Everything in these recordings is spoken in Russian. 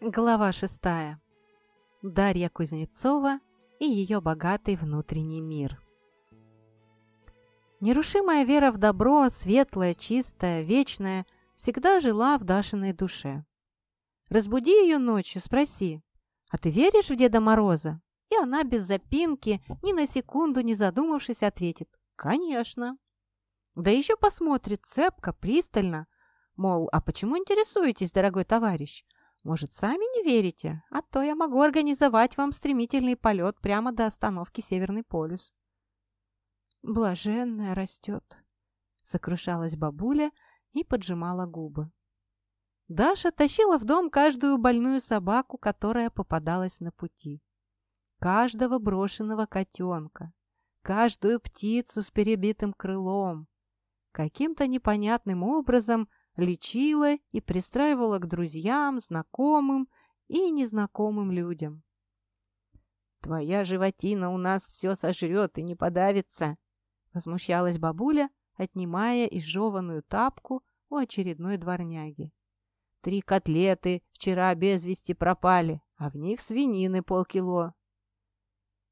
Глава шестая. Дарья Кузнецова и ее богатый внутренний мир. Нерушимая вера в добро, светлая, чистая, вечная, всегда жила в Дашиной душе. Разбуди ее ночью, спроси, «А ты веришь в Деда Мороза?» И она без запинки, ни на секунду не задумавшись, ответит, «Конечно». Да еще посмотрит цепко, пристально, мол, «А почему интересуетесь, дорогой товарищ?» Может, сами не верите? А то я могу организовать вам стремительный полет прямо до остановки Северный полюс. Блаженная растет, сокрушалась бабуля и поджимала губы. Даша тащила в дом каждую больную собаку, которая попадалась на пути. Каждого брошенного котенка, каждую птицу с перебитым крылом. Каким-то непонятным образом лечила и пристраивала к друзьям, знакомым и незнакомым людям. «Твоя животина у нас все сожрет и не подавится!» — возмущалась бабуля, отнимая изжеванную тапку у очередной дворняги. «Три котлеты вчера без вести пропали, а в них свинины полкило».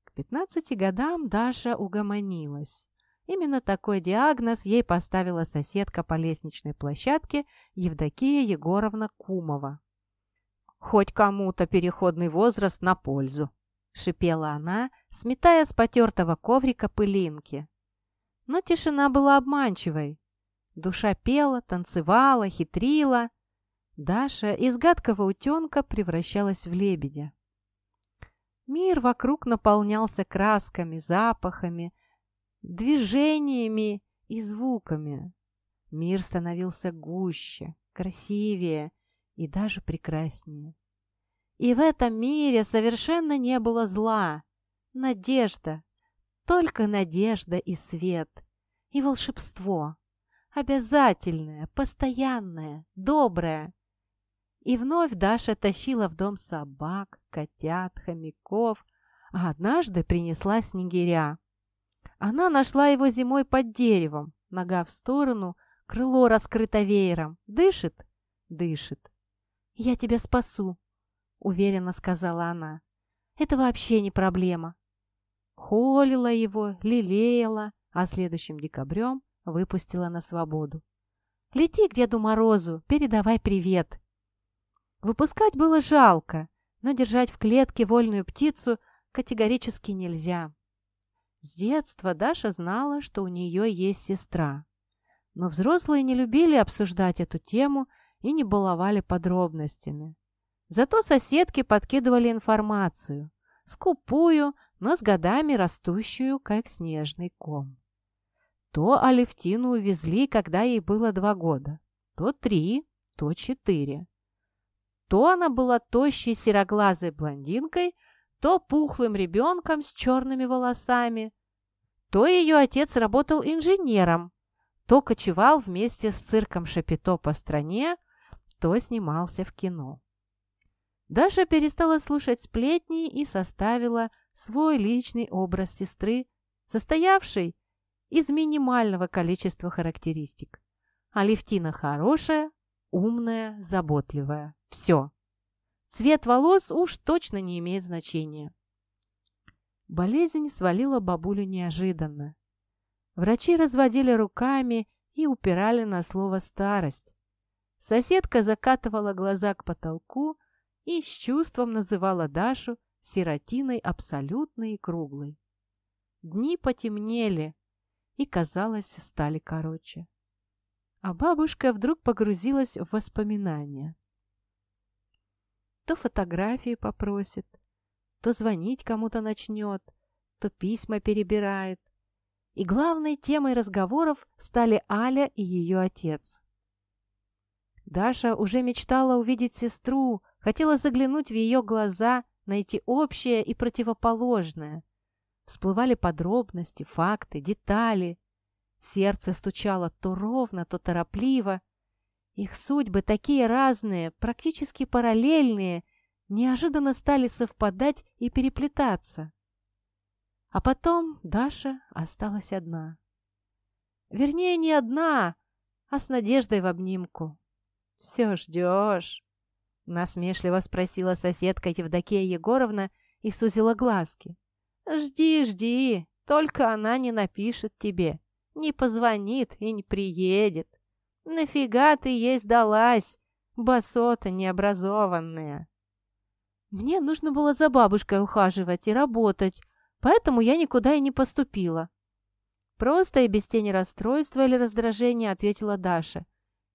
К пятнадцати годам Даша угомонилась. Именно такой диагноз ей поставила соседка по лестничной площадке Евдокия Егоровна Кумова. «Хоть кому-то переходный возраст на пользу», — шипела она, сметая с потертого коврика пылинки. Но тишина была обманчивой. Душа пела, танцевала, хитрила. Даша из гадкого утенка превращалась в лебедя. Мир вокруг наполнялся красками, запахами, движениями и звуками. Мир становился гуще, красивее и даже прекраснее. И в этом мире совершенно не было зла, надежда, только надежда и свет, и волшебство, обязательное, постоянное, доброе. И вновь Даша тащила в дом собак, котят, хомяков, а однажды принесла снегиря. Она нашла его зимой под деревом, нога в сторону, крыло раскрыто веером. Дышит? Дышит. «Я тебя спасу», — уверенно сказала она. «Это вообще не проблема». Холила его, лелеяла, а следующим декабрем выпустила на свободу. «Лети к Деду Морозу, передавай привет». Выпускать было жалко, но держать в клетке вольную птицу категорически нельзя. С детства Даша знала, что у нее есть сестра. Но взрослые не любили обсуждать эту тему и не баловали подробностями. Зато соседки подкидывали информацию, скупую, но с годами растущую, как снежный ком. То Алевтину увезли, когда ей было два года, то три, то четыре. То она была тощей сероглазой блондинкой, то пухлым ребенком с черными волосами, то ее отец работал инженером, то кочевал вместе с цирком Шапито по стране, то снимался в кино. Даша перестала слушать сплетни и составила свой личный образ сестры, состоявший из минимального количества характеристик. Алевтина хорошая, умная, заботливая. Все. Цвет волос уж точно не имеет значения. Болезнь свалила бабулю неожиданно. Врачи разводили руками и упирали на слово «старость». Соседка закатывала глаза к потолку и с чувством называла Дашу сиротиной абсолютной и круглой. Дни потемнели и, казалось, стали короче. А бабушка вдруг погрузилась в воспоминания. То фотографии попросит, то звонить кому-то начнет, то письма перебирает. И главной темой разговоров стали Аля и ее отец. Даша уже мечтала увидеть сестру, хотела заглянуть в ее глаза, найти общее и противоположное. Всплывали подробности, факты, детали. Сердце стучало то ровно, то торопливо. Их судьбы такие разные, практически параллельные – неожиданно стали совпадать и переплетаться. А потом Даша осталась одна. Вернее, не одна, а с надеждой в обнимку. «Все ждешь», Насмешливо спросила соседка Евдокия Егоровна и сузила глазки. «Жди, жди, только она не напишет тебе, не позвонит и не приедет. Нафига ты ей сдалась, басота необразованная?» Мне нужно было за бабушкой ухаживать и работать, поэтому я никуда и не поступила. Просто и без тени расстройства или раздражения ответила Даша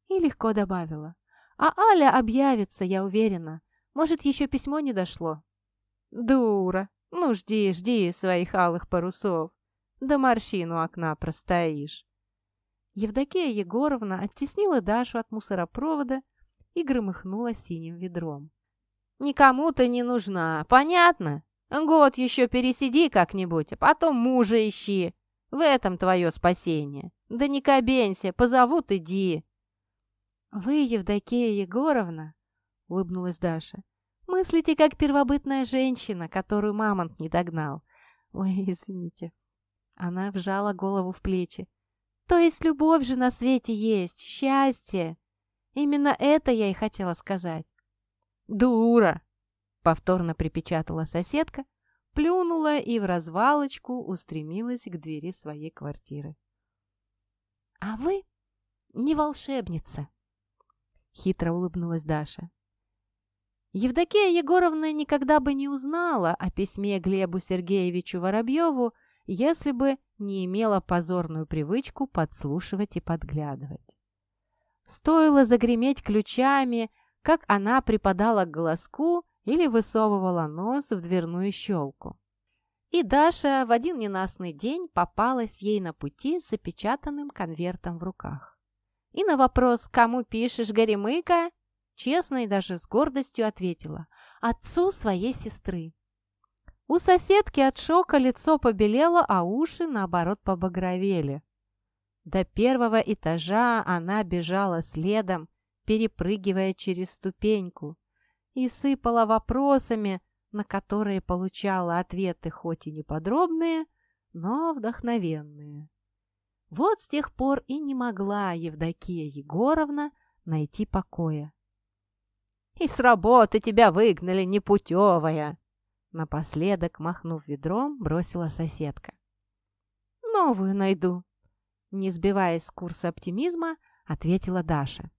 и легко добавила. А Аля объявится, я уверена. Может, еще письмо не дошло. Дура. Ну, жди, жди своих алых парусов. До морщин у окна простоишь. Евдокия Егоровна оттеснила Дашу от мусоропровода и громыхнула синим ведром. «Никому ты не нужна, понятно? Год еще пересиди как-нибудь, а потом мужа ищи. В этом твое спасение. Да не кабенься, позовут, иди». «Вы, Евдокия Егоровна?» — улыбнулась Даша. «Мыслите, как первобытная женщина, которую мамонт не догнал. Ой, извините». Она вжала голову в плечи. «То есть любовь же на свете есть, счастье. Именно это я и хотела сказать». «Дура!» — повторно припечатала соседка, плюнула и в развалочку устремилась к двери своей квартиры. «А вы не волшебница!» Хитро улыбнулась Даша. Евдокия Егоровна никогда бы не узнала о письме Глебу Сергеевичу Воробьеву, если бы не имела позорную привычку подслушивать и подглядывать. Стоило загреметь ключами, как она припадала к голоску или высовывала нос в дверную щелку. И Даша в один ненастный день попалась ей на пути с запечатанным конвертом в руках. И на вопрос «Кому пишешь, Горемыка?» честно и даже с гордостью ответила «Отцу своей сестры». У соседки от шока лицо побелело, а уши, наоборот, побагровели. До первого этажа она бежала следом, перепрыгивая через ступеньку, и сыпала вопросами, на которые получала ответы хоть и неподробные, но вдохновенные. Вот с тех пор и не могла Евдокия Егоровна найти покоя. «И с работы тебя выгнали, непутевая!» Напоследок, махнув ведром, бросила соседка. «Новую найду», — не сбиваясь с курса оптимизма, ответила Даша.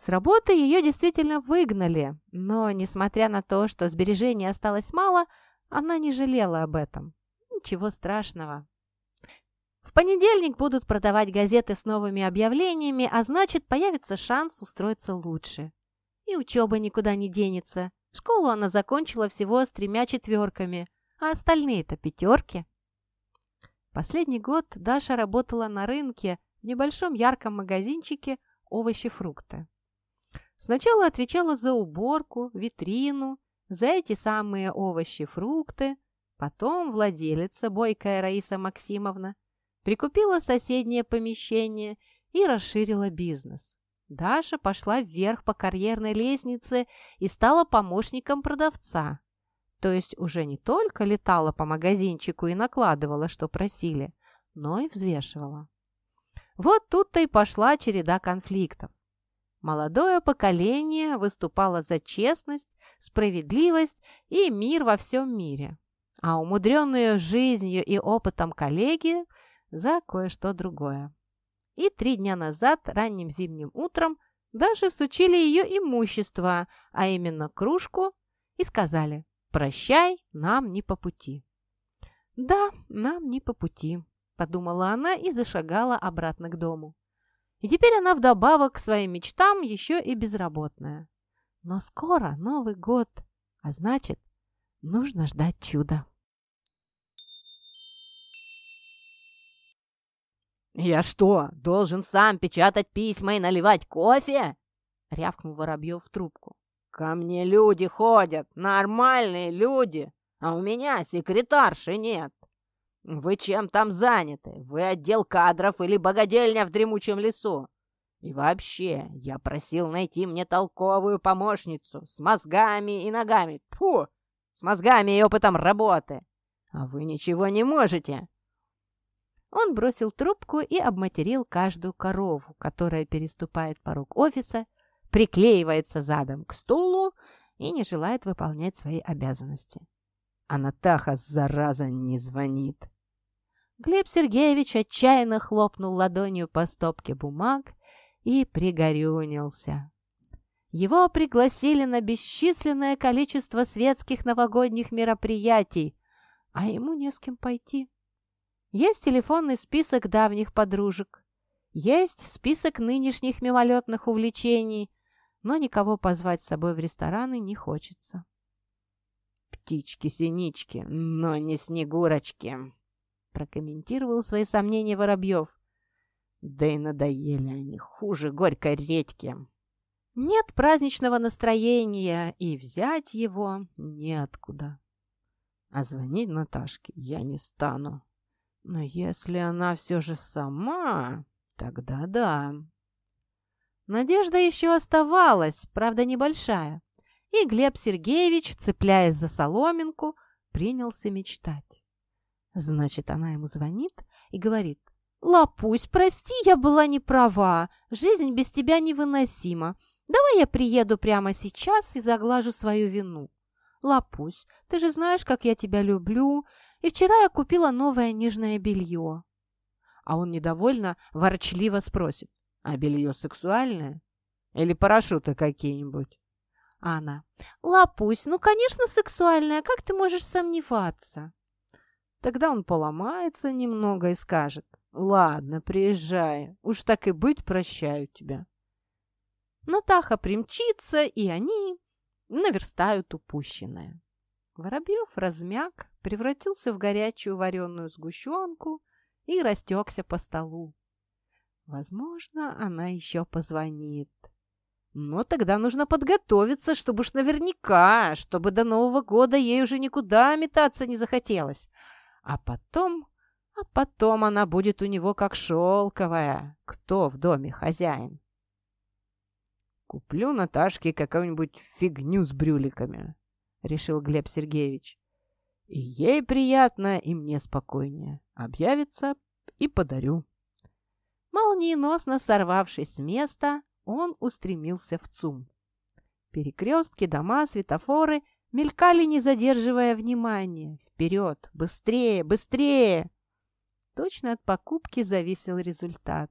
С работы ее действительно выгнали, но, несмотря на то, что сбережений осталось мало, она не жалела об этом. Ничего страшного, в понедельник будут продавать газеты с новыми объявлениями, а значит, появится шанс устроиться лучше. И учеба никуда не денется. Школу она закончила всего с тремя четверками, а остальные-то пятерки. Последний год Даша работала на рынке в небольшом ярком магазинчике овощи-фрукты. Сначала отвечала за уборку, витрину, за эти самые овощи-фрукты, потом владелица, бойкая Раиса Максимовна, прикупила соседнее помещение и расширила бизнес. Даша пошла вверх по карьерной лестнице и стала помощником продавца. То есть уже не только летала по магазинчику и накладывала, что просили, но и взвешивала. Вот тут-то и пошла череда конфликтов. Молодое поколение выступало за честность, справедливость и мир во всем мире. А умудренные жизнью и опытом коллеги – за кое-что другое. И три дня назад, ранним зимним утром, даже всучили ее имущество, а именно кружку, и сказали «Прощай, нам не по пути». «Да, нам не по пути», — подумала она и зашагала обратно к дому. И теперь она вдобавок к своим мечтам еще и безработная. Но скоро Новый год, а значит, нужно ждать чуда. «Я что, должен сам печатать письма и наливать кофе?» — рявкнул Воробьев в трубку. «Ко мне люди ходят, нормальные люди, а у меня секретарши нет. Вы чем там заняты? Вы отдел кадров или богадельня в дремучем лесу? И вообще, я просил найти мне толковую помощницу с мозгами и ногами. Фу, с мозгами и опытом работы. А вы ничего не можете. Он бросил трубку и обматерил каждую корову, которая переступает порог офиса, приклеивается задом к стулу и не желает выполнять свои обязанности. А Натаха, зараза, не звонит. Глеб Сергеевич отчаянно хлопнул ладонью по стопке бумаг и пригорюнился. Его пригласили на бесчисленное количество светских новогодних мероприятий, а ему не с кем пойти. Есть телефонный список давних подружек, есть список нынешних мимолетных увлечений, но никого позвать с собой в рестораны не хочется. «Птички-синички, но не снегурочки», — прокомментировал свои сомнения Воробьев. «Да и надоели они, хуже горькой редьки». Нет праздничного настроения, и взять его неоткуда. А звонить Наташке я не стану. Но если она все же сама, тогда да. Надежда еще оставалась, правда небольшая, и Глеб Сергеевич, цепляясь за соломинку, принялся мечтать. Значит, она ему звонит и говорит, «Лапусь, прости, я была не права, жизнь без тебя невыносима. Давай я приеду прямо сейчас и заглажу свою вину. Лапусь, ты же знаешь, как я тебя люблю, и вчера я купила новое нежное белье. А он недовольно, ворчливо спросит, а белье сексуальное? Или парашюты какие-нибудь? Анна, Лапусь, ну, конечно, сексуальное, как ты можешь сомневаться? Тогда он поломается немного и скажет, ладно, приезжай, уж так и быть, прощаю тебя. Натаха примчится, и они наверстают упущенное. Воробьев размяк, превратился в горячую вареную сгущенку и растекся по столу. Возможно, она еще позвонит. Но тогда нужно подготовиться, чтобы уж наверняка, чтобы до Нового года ей уже никуда метаться не захотелось. А потом... А потом она будет у него как шелковая. Кто в доме хозяин? «Куплю Наташке какую-нибудь фигню с брюликами», — решил Глеб Сергеевич. «И ей приятно, и мне спокойнее. Объявится и подарю». Молниеносно сорвавшись с места, он устремился в ЦУМ. Перекрестки, дома, светофоры мелькали, не задерживая внимания. Вперед! Быстрее! Быстрее! Точно от покупки зависел результат.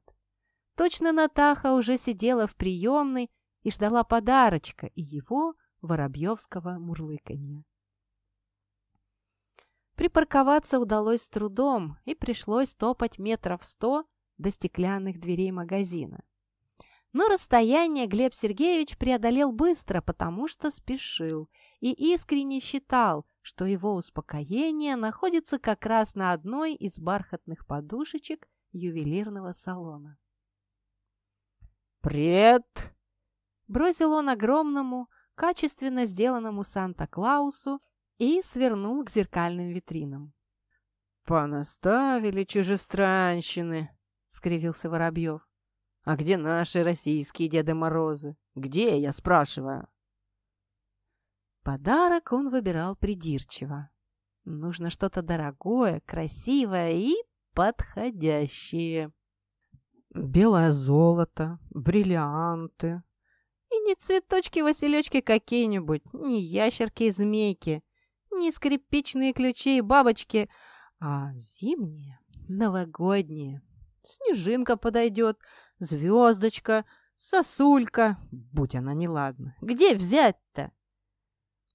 Точно Натаха уже сидела в приемной и ждала подарочка и его воробьевского мурлыканья. Припарковаться удалось с трудом, и пришлось топать метров сто до стеклянных дверей магазина. Но расстояние Глеб Сергеевич преодолел быстро, потому что спешил и искренне считал, что его успокоение находится как раз на одной из бархатных подушечек ювелирного салона. «Привет!» Бросил он огромному, качественно сделанному Санта-Клаусу и свернул к зеркальным витринам. «Понаставили чужестранщины!» — скривился Воробьев. «А где наши российские Деды Морозы? Где, я спрашиваю?» Подарок он выбирал придирчиво. Нужно что-то дорогое, красивое и подходящее. Белое золото, бриллианты, и не цветочки-василечки какие-нибудь, не ящерки и змейки, не скрипичные ключи и бабочки, а зимние, новогодние. Снежинка подойдет, звездочка, сосулька, будь она неладна. Где взять-то?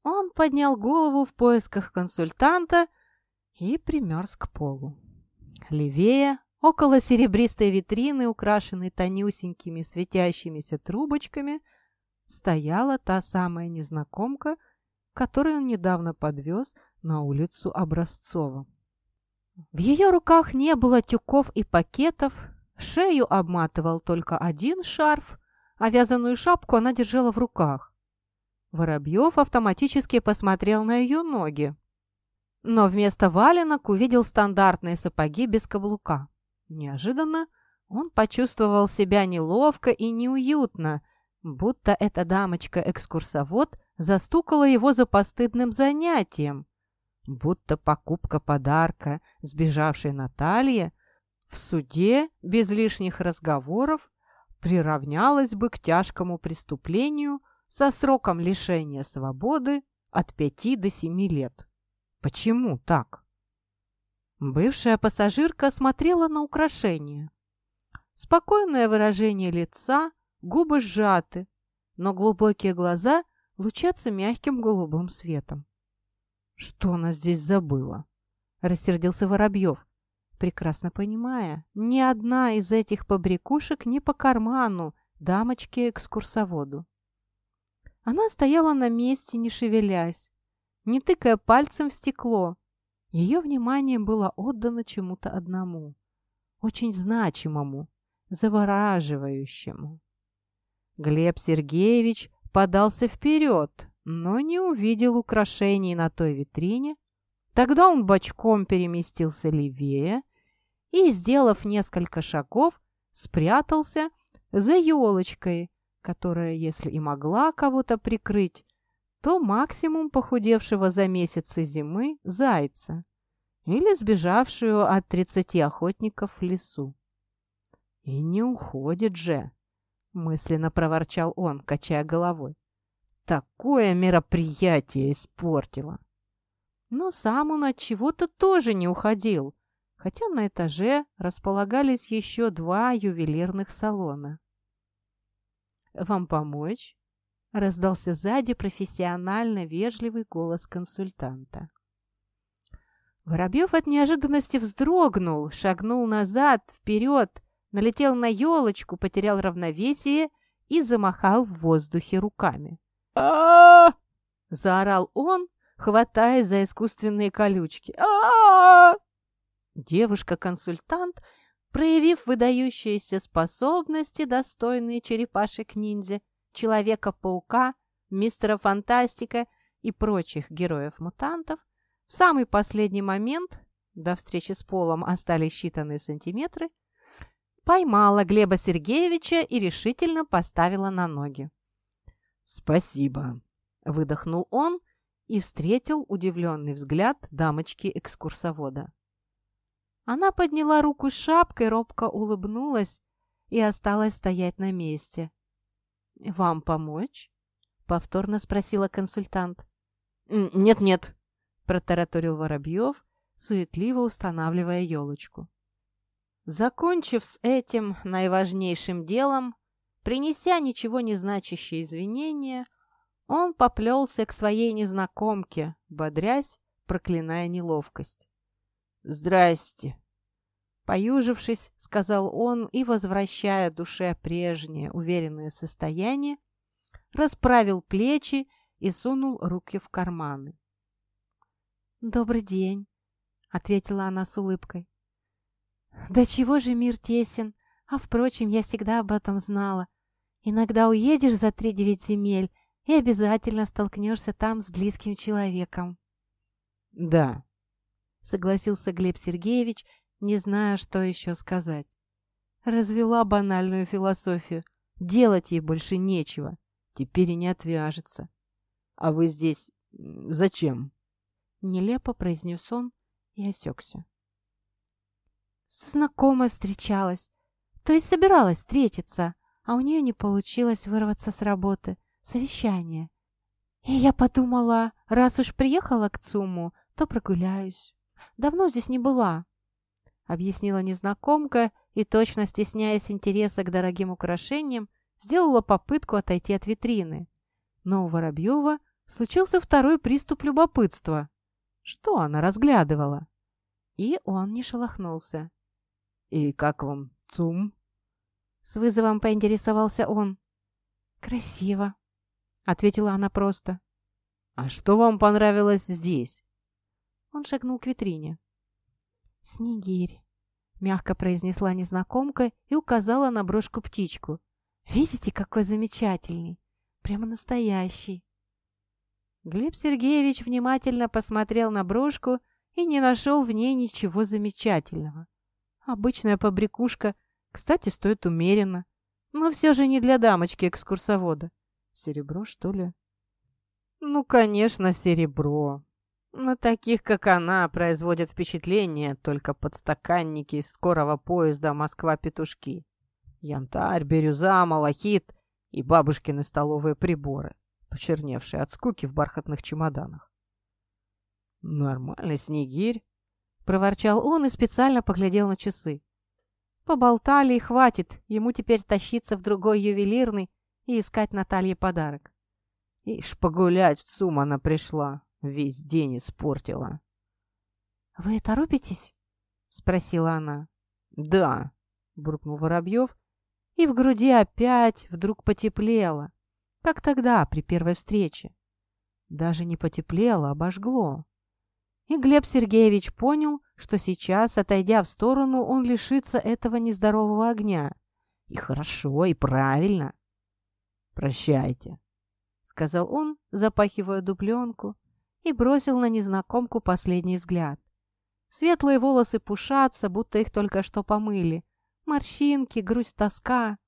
Он поднял голову в поисках консультанта и примерз к полу. Левее, около серебристой витрины, украшенной тонюсенькими светящимися трубочками, стояла та самая незнакомка, которую он недавно подвез на улицу Образцова. В ее руках не было тюков и пакетов, шею обматывал только один шарф, а вязаную шапку она держала в руках. Воробьев автоматически посмотрел на ее ноги, но вместо валенок увидел стандартные сапоги без каблука. Неожиданно он почувствовал себя неловко и неуютно – будто эта дамочка-экскурсовод застукала его за постыдным занятием, будто покупка подарка сбежавшей Наталье в суде без лишних разговоров приравнялась бы к тяжкому преступлению, со сроком лишения свободы от 5 до 7 лет. Почему так? Бывшая пассажирка смотрела на украшение. Спокойное выражение лица, губы сжаты, но глубокие глаза лучатся мягким голубым светом. «Что она здесь забыла?» — рассердился Воробьев, прекрасно понимая, ни одна из этих побрякушек не по карману дамочке-экскурсоводу. Она стояла на месте, не шевелясь, не тыкая пальцем в стекло. Ее внимание было отдано чему-то одному, очень значимому, завораживающему. Глеб Сергеевич подался вперед, но не увидел украшений на той витрине. Тогда он бочком переместился левее и, сделав несколько шагов, спрятался за елочкой, которая, если и могла кого-то прикрыть, то максимум похудевшего за месяцы зимы зайца или сбежавшую от тридцати охотников в лесу. «И не уходит же!» — мысленно проворчал он, качая головой. «Такое мероприятие испортило!» Но сам он от чего-то тоже не уходил, хотя на этаже располагались еще два ювелирных салона. «Вам помочь?» — раздался сзади профессионально вежливый голос консультанта. Воробьев от неожиданности вздрогнул, шагнул назад, вперед, налетел на елочку, потерял равновесие и замахал в воздухе руками. А заорал он, хватаясь за искусственные колючки. а Девушка-консультант проявив выдающиеся способности, достойные черепашек-ниндзя, Человека-паука, Мистера Фантастика и прочих героев-мутантов, в самый последний момент, до встречи с Полом остались считанные сантиметры, поймала Глеба Сергеевича и решительно поставила на ноги. «Спасибо», — выдохнул он и встретил удивленный взгляд дамочки-экскурсовода. Она подняла руку с шапкой, робко улыбнулась и осталась стоять на месте. «Вам помочь?» — повторно спросила консультант. «Нет-нет», — протараторил Воробьев, суетливо устанавливая елочку. Закончив с этим наиважнейшим делом, принеся ничего не значащие извинения, он поплелся к своей незнакомке, бодрясь, проклиная неловкость. «Здрасте!» Поюжившись, сказал он и, возвращая душе прежнее уверенное состояние, расправил плечи и сунул руки в карманы. «Добрый день», — ответила она с улыбкой. «Да чего же мир тесен? А, впрочем, я всегда об этом знала. Иногда уедешь за три девять земель и обязательно столкнешься там с близким человеком». «Да», согласился Глеб Сергеевич, не зная, что еще сказать. Развела банальную философию. Делать ей больше нечего. Теперь и не отвяжется. А вы здесь зачем? Нелепо произнес он и осекся. Со знакомой встречалась. То есть собиралась встретиться, а у нее не получилось вырваться с работы. Совещание. И я подумала, раз уж приехала к ЦУМу, то прогуляюсь. Давно здесь не была», — объяснила незнакомка и, точно стесняясь интереса к дорогим украшениям, сделала попытку отойти от витрины. Но у Воробьева случился второй приступ любопытства. Что она разглядывала? И он не шелохнулся. «И как вам, ЦУМ?» С вызовом поинтересовался он. «Красиво», — ответила она просто. «А что вам понравилось здесь?» Он шагнул к витрине. «Снегирь», — мягко произнесла незнакомка и указала на брошку-птичку. «Видите, какой замечательный! Прямо настоящий!» Глеб Сергеевич внимательно посмотрел на брошку и не нашел в ней ничего замечательного. Обычная побрякушка, кстати, стоит умеренно, но все же не для дамочки-экскурсовода. Серебро, что ли? Ну, конечно, серебро. На таких, как она, производят впечатление только подстаканники из скорого поезда Москва-Петушки. Янтарь, бирюза, малахит и бабушкины столовые приборы. почерневшие от скуки в бархатных чемоданах. «Нормальный снегирь», — проворчал он и специально поглядел на часы. Поболтали и хватит, ему теперь тащиться в другой ювелирный и искать Наталье подарок. Ишь, погулять в ЦУМ она пришла, весь день испортила. «Вы торопитесь?» — спросила она. «Да», — буркнул Воробьев, и в груди опять вдруг потеплело, как тогда при первой встрече. Даже не потеплело, обожгло. И Глеб Сергеевич понял, что сейчас, отойдя в сторону, он лишится этого нездорового огня. И хорошо, и правильно. «Прощайте», — сказал он, запахивая дубленку, и бросил на незнакомку последний взгляд. Светлые волосы пушатся, будто их только что помыли. Морщинки, грусть, тоска.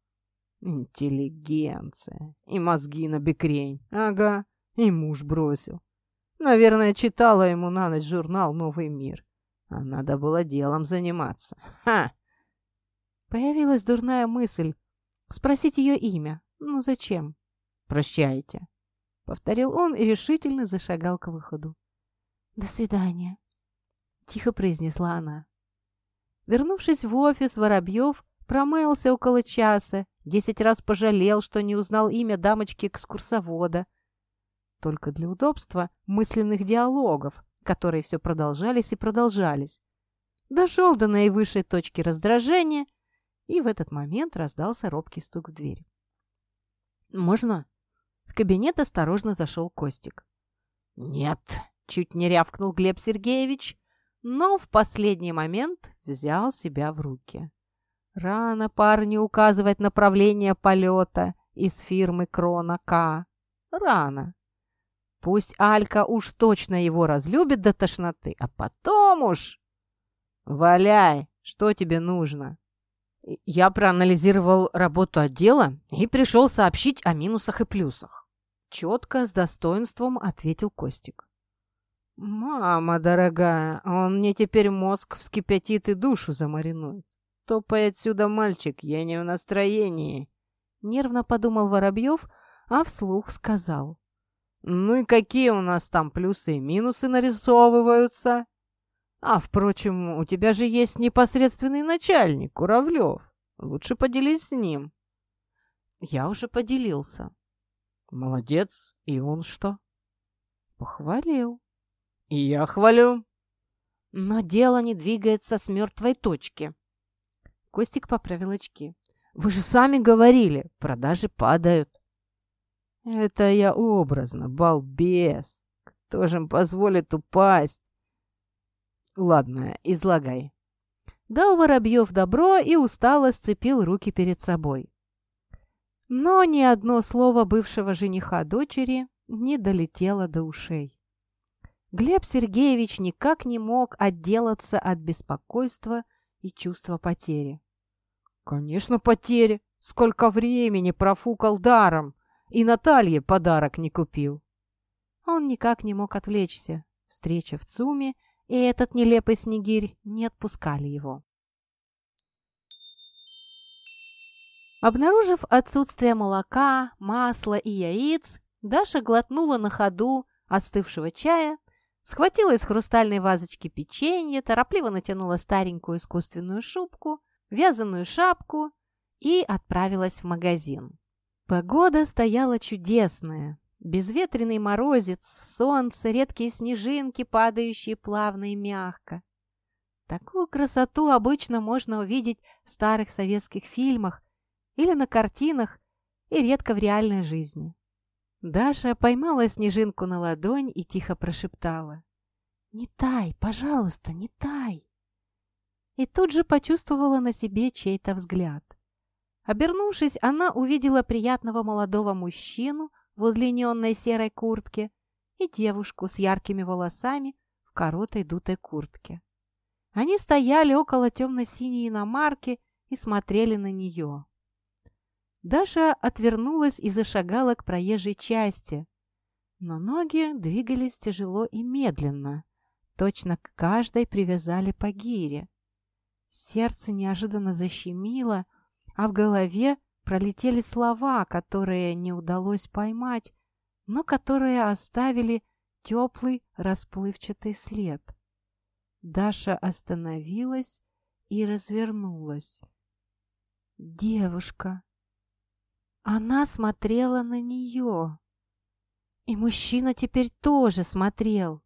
Интеллигенция. И мозги на бекрень. Ага, и муж бросил. Наверное, читала ему на ночь журнал «Новый мир». А надо было делом заниматься. Ха! Появилась дурная мысль. Спросить ее имя. Ну зачем? Прощайте. Повторил он и решительно зашагал к выходу. «До свидания», — тихо произнесла она. Вернувшись в офис, Воробьев промылся около часа, десять раз пожалел, что не узнал имя дамочки-экскурсовода. Только для удобства мысленных диалогов, которые все продолжались и продолжались. Дошел до наивысшей точки раздражения, и в этот момент раздался робкий стук в дверь. «Можно?» В кабинет осторожно зашел Костик. «Нет!» — чуть не рявкнул Глеб Сергеевич, но в последний момент взял себя в руки. Рано парню указывать направление полета из фирмы Крона К. Рано. Пусть Алька уж точно его разлюбит до тошноты, а потом уж... «Валяй! Что тебе нужно?» Я проанализировал работу отдела и пришел сообщить о минусах и плюсах. Четко, с достоинством ответил Костик. «Мама дорогая, он мне теперь мозг вскипятит и душу замаринует. Топай отсюда, мальчик, я не в настроении!» Нервно подумал Воробьев, а вслух сказал. «Ну и какие у нас там плюсы и минусы нарисовываются?» А, впрочем, у тебя же есть непосредственный начальник, Куравлев. Лучше поделись с ним. Я уже поделился. Молодец. И он что? Похвалил. И я хвалю. Но дело не двигается с мертвой точки. Костик поправил очки. Вы же сами говорили, продажи падают. Это я образно, балбес. Кто же им позволит упасть? Ладно, излагай. Дал Воробьев добро и устало сцепил руки перед собой. Но ни одно слово бывшего жениха дочери не долетело до ушей. Глеб Сергеевич никак не мог отделаться от беспокойства и чувства потери. «Конечно, потери! Сколько времени профукал даром! И Наталье подарок не купил!» Он никак не мог отвлечься. Встреча в ЦУМе и этот нелепый снегирь не отпускали его. Обнаружив отсутствие молока, масла и яиц, Даша глотнула на ходу остывшего чая, схватила из хрустальной вазочки печенье, торопливо натянула старенькую искусственную шубку, вязаную шапку и отправилась в магазин. Погода стояла чудесная, Безветренный морозец, солнце, редкие снежинки, падающие плавно и мягко. Такую красоту обычно можно увидеть в старых советских фильмах или на картинах, и редко в реальной жизни. Даша поймала снежинку на ладонь и тихо прошептала. «Не тай, пожалуйста, не тай!» И тут же почувствовала на себе чей-то взгляд. Обернувшись, она увидела приятного молодого мужчину в удлиненной серой куртке и девушку с яркими волосами в короткой дутой куртке. Они стояли около темно-синей иномарки и смотрели на нее. Даша отвернулась и зашагала к проезжей части, но ноги двигались тяжело и медленно, точно к каждой привязали по гире. Сердце неожиданно защемило, а в голове Пролетели слова, которые не удалось поймать, но которые оставили теплый расплывчатый след. Даша остановилась и развернулась. Девушка. Она смотрела на нее. И мужчина теперь тоже смотрел.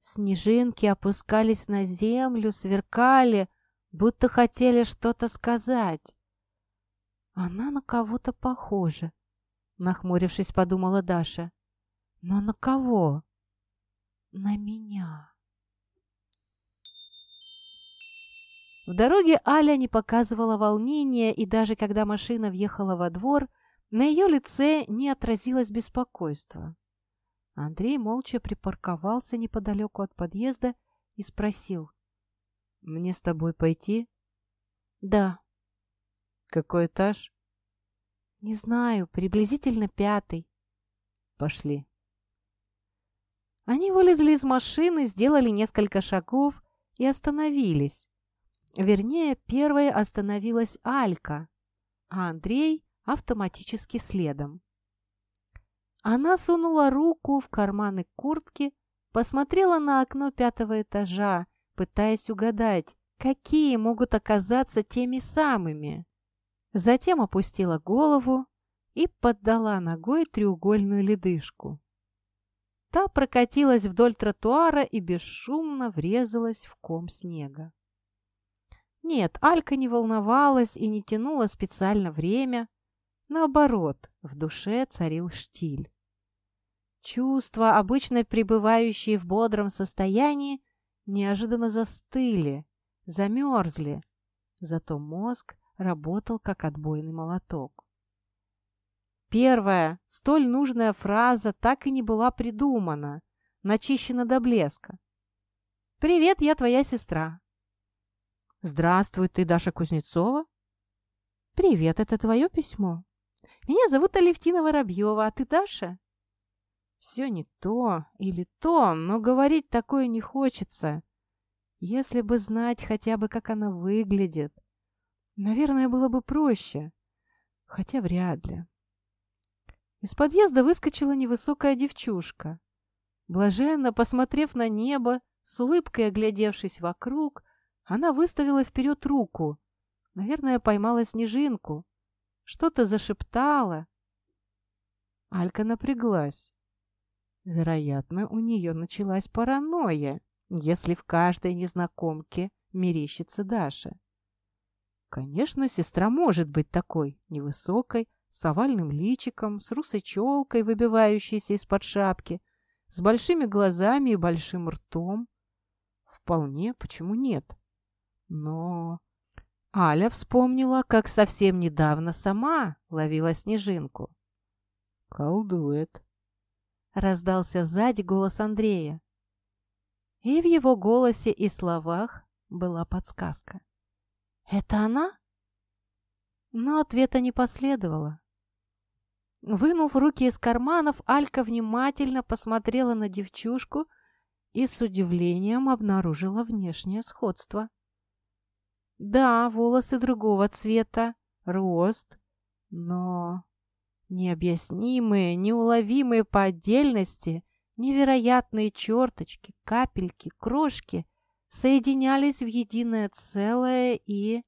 Снежинки опускались на землю, сверкали, будто хотели что-то сказать. Она на кого-то похожа, нахмурившись, подумала Даша. Но на кого? На меня. В дороге Аля не показывала волнения, и даже когда машина въехала во двор, на ее лице не отразилось беспокойство. Андрей молча припарковался неподалеку от подъезда и спросил. «Мне с тобой пойти?» «Да». «Какой этаж?» «Не знаю, приблизительно пятый». «Пошли». Они вылезли из машины, сделали несколько шагов и остановились. Вернее, первой остановилась Алька, а Андрей автоматически следом. Она сунула руку в карманы куртки, посмотрела на окно пятого этажа, пытаясь угадать, какие могут оказаться теми самыми. Затем опустила голову и поддала ногой треугольную ледышку. Та прокатилась вдоль тротуара и бесшумно врезалась в ком снега. Нет, Алька не волновалась и не тянула специально время. Наоборот, в душе царил штиль. Чувства, обычно пребывающие в бодром состоянии, неожиданно застыли, замерзли. Зато мозг работал как отбойный молоток. Первая, столь нужная фраза так и не была придумана, начищена до блеска. «Привет, я твоя сестра». «Здравствуй, ты Даша Кузнецова?» «Привет, это твое письмо?» «Меня зовут Алевтина Воробьева, а ты Даша?» Все не то или то, но говорить такое не хочется. Если бы знать хотя бы, как она выглядит, наверное, было бы проще. Хотя вряд ли. Из подъезда выскочила невысокая девчушка. Блаженно посмотрев на небо, с улыбкой оглядевшись вокруг, она выставила вперед руку. Наверное, поймала снежинку. Что-то зашептала. Алька напряглась. Вероятно, у нее началась паранойя, если в каждой незнакомке мерещится Даша. Конечно, сестра может быть такой, невысокой, с овальным личиком, с русой челкой, выбивающейся из-под шапки, с большими глазами и большим ртом. Вполне, почему нет? Но... Аля вспомнила, как совсем недавно сама ловила снежинку. «Колдует», раздался сзади голос Андрея. И в его голосе и словах была подсказка. «Это она?» Но ответа не последовало. Вынув руки из карманов, Алька внимательно посмотрела на девчушку и с удивлением обнаружила внешнее сходство. Да, волосы другого цвета, рост, но Необъяснимые, неуловимые по отдельности, невероятные черточки, капельки, крошки соединялись в единое целое и...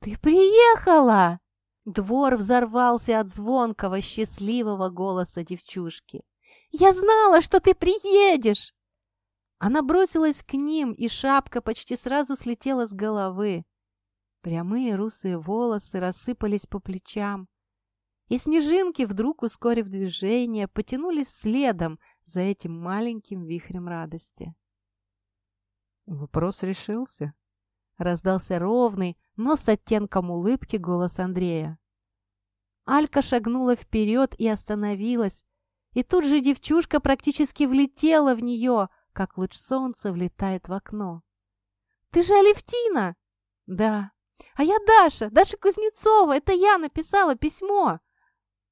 «Ты приехала!» Двор взорвался от звонкого, счастливого голоса девчушки. «Я знала, что ты приедешь!» Она бросилась к ним, и шапка почти сразу слетела с головы. Прямые русые волосы рассыпались по плечам и снежинки, вдруг ускорив движение, потянулись следом за этим маленьким вихрем радости. «Вопрос решился?» — раздался ровный, но с оттенком улыбки голос Андрея. Алька шагнула вперед и остановилась, и тут же девчушка практически влетела в нее, как луч солнца влетает в окно. «Ты же Алевтина!» «Да». «А я Даша, Даша Кузнецова, это я написала письмо!»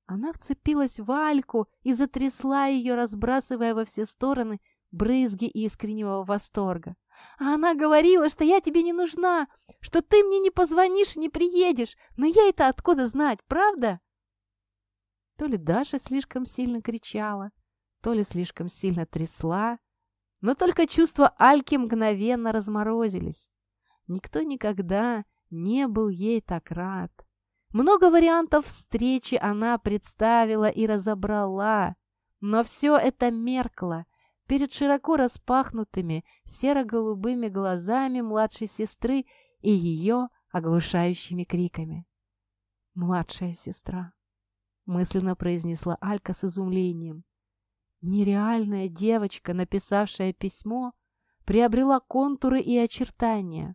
Она вцепилась в Альку и затрясла ее, разбрасывая во все стороны брызги искреннего восторга. А она говорила, что я тебе не нужна, что ты мне не позвонишь и не приедешь. Но я это откуда знать, правда? То ли Даша слишком сильно кричала, то ли слишком сильно трясла, но только чувства Альки мгновенно разморозились. Никто никогда не был ей так рад. Много вариантов встречи она представила и разобрала, но все это меркло перед широко распахнутыми серо-голубыми глазами младшей сестры и ее оглушающими криками. «Младшая сестра», — мысленно произнесла Алька с изумлением. Нереальная девочка, написавшая письмо, приобрела контуры и очертания.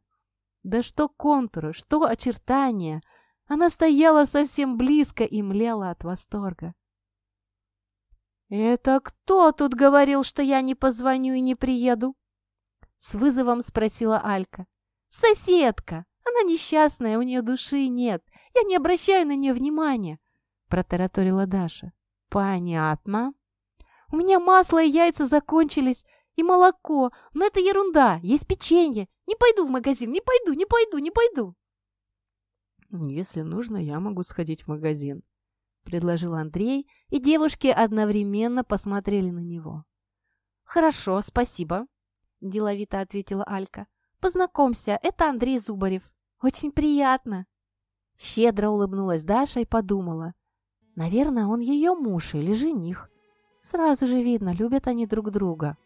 Да что контуры, что очертания! Она стояла совсем близко и млела от восторга. «Это кто тут говорил, что я не позвоню и не приеду?» С вызовом спросила Алька. «Соседка! Она несчастная, у нее души нет. Я не обращаю на нее внимания», протараторила Даша. «Понятно. У меня масло и яйца закончились, и молоко, но это ерунда, есть печенье. Не пойду в магазин, не пойду, не пойду, не пойду. Если нужно, я могу сходить в магазин, предложил Андрей, и девушки одновременно посмотрели на него. Хорошо, спасибо, деловито ответила Алька. Познакомься, это Андрей Зубарев. Очень приятно. Щедро улыбнулась Даша и подумала. Наверное, он ее муж или жених. Сразу же видно, любят они друг друга.